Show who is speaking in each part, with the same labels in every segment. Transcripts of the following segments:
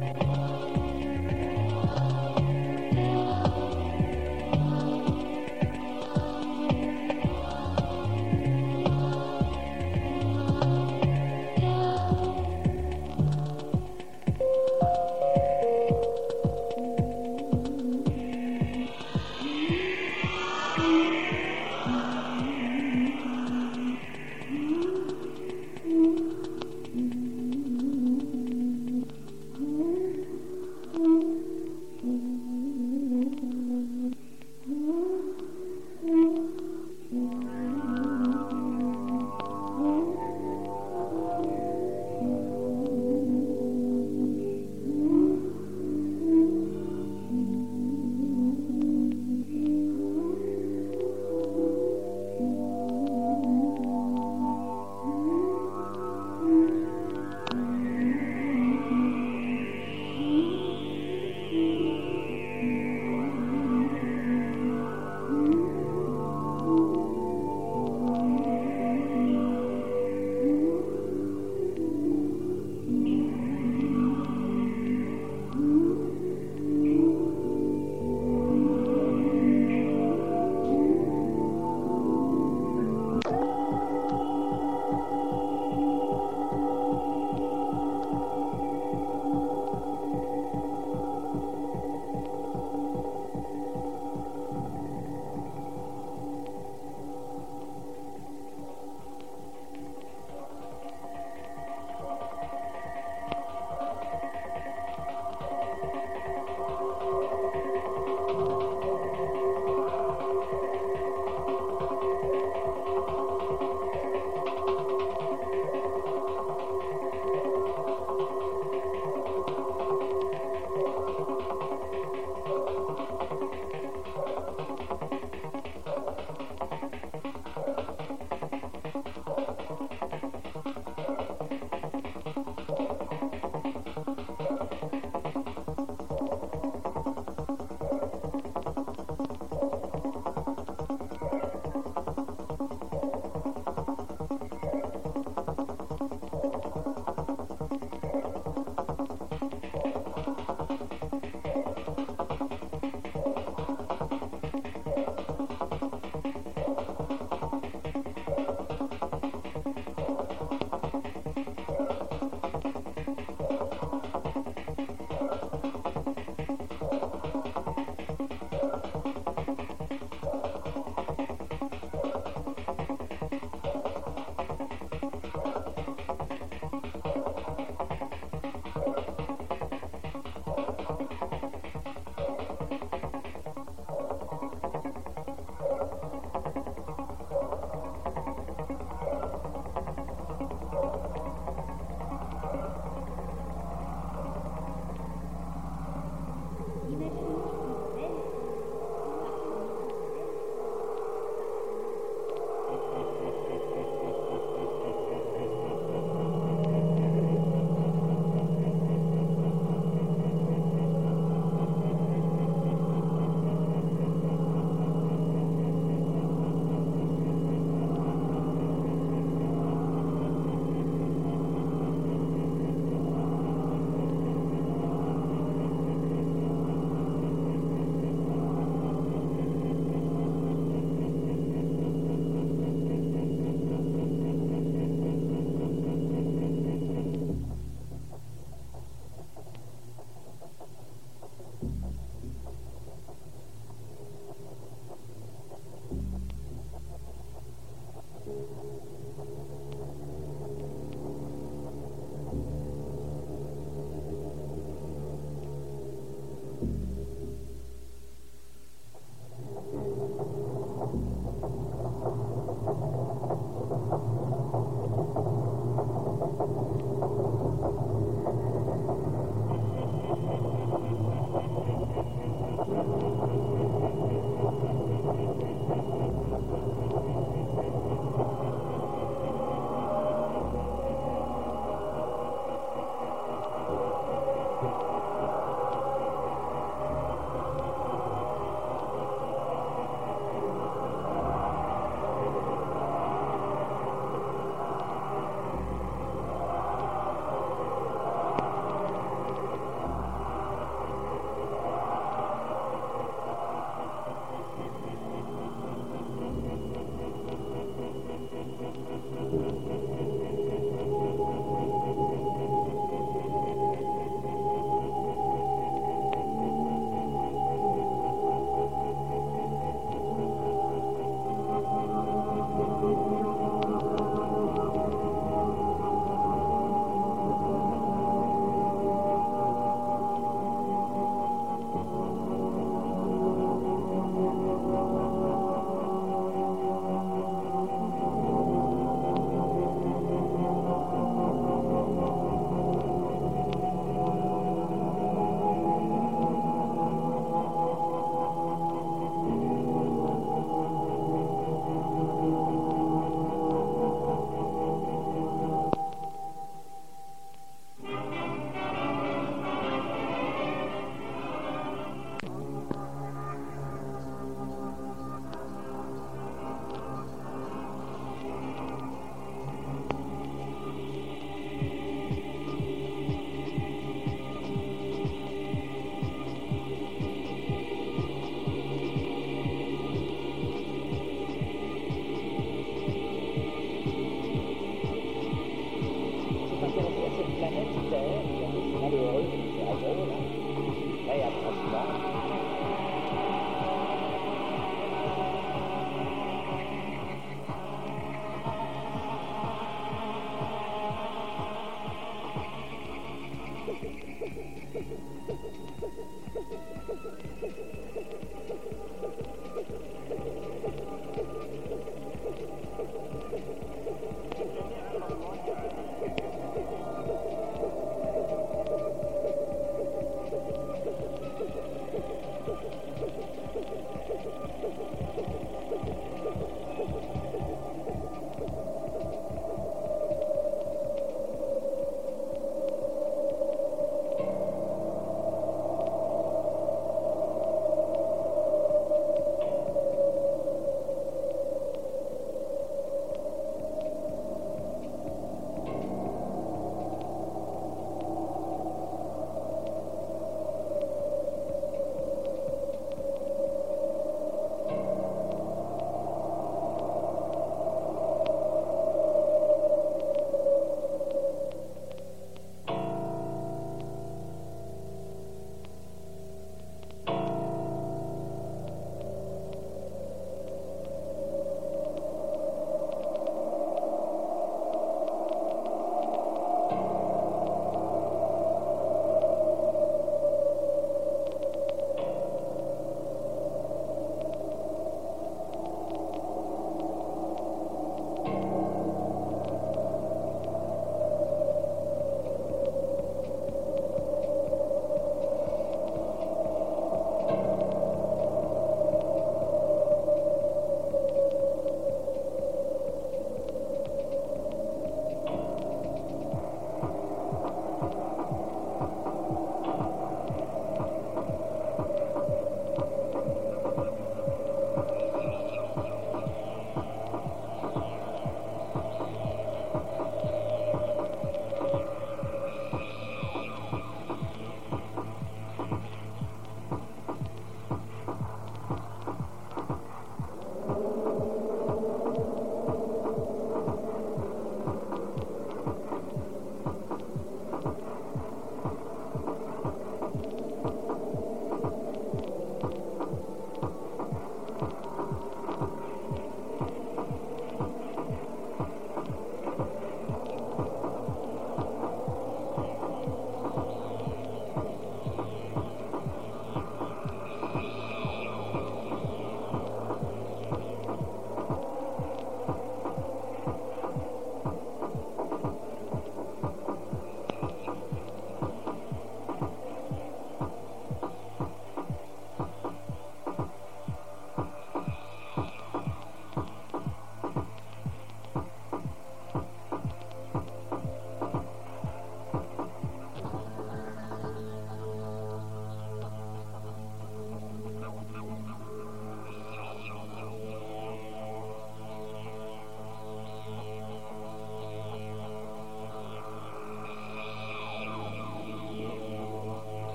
Speaker 1: Thank you.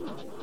Speaker 1: Thank you.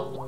Speaker 1: What?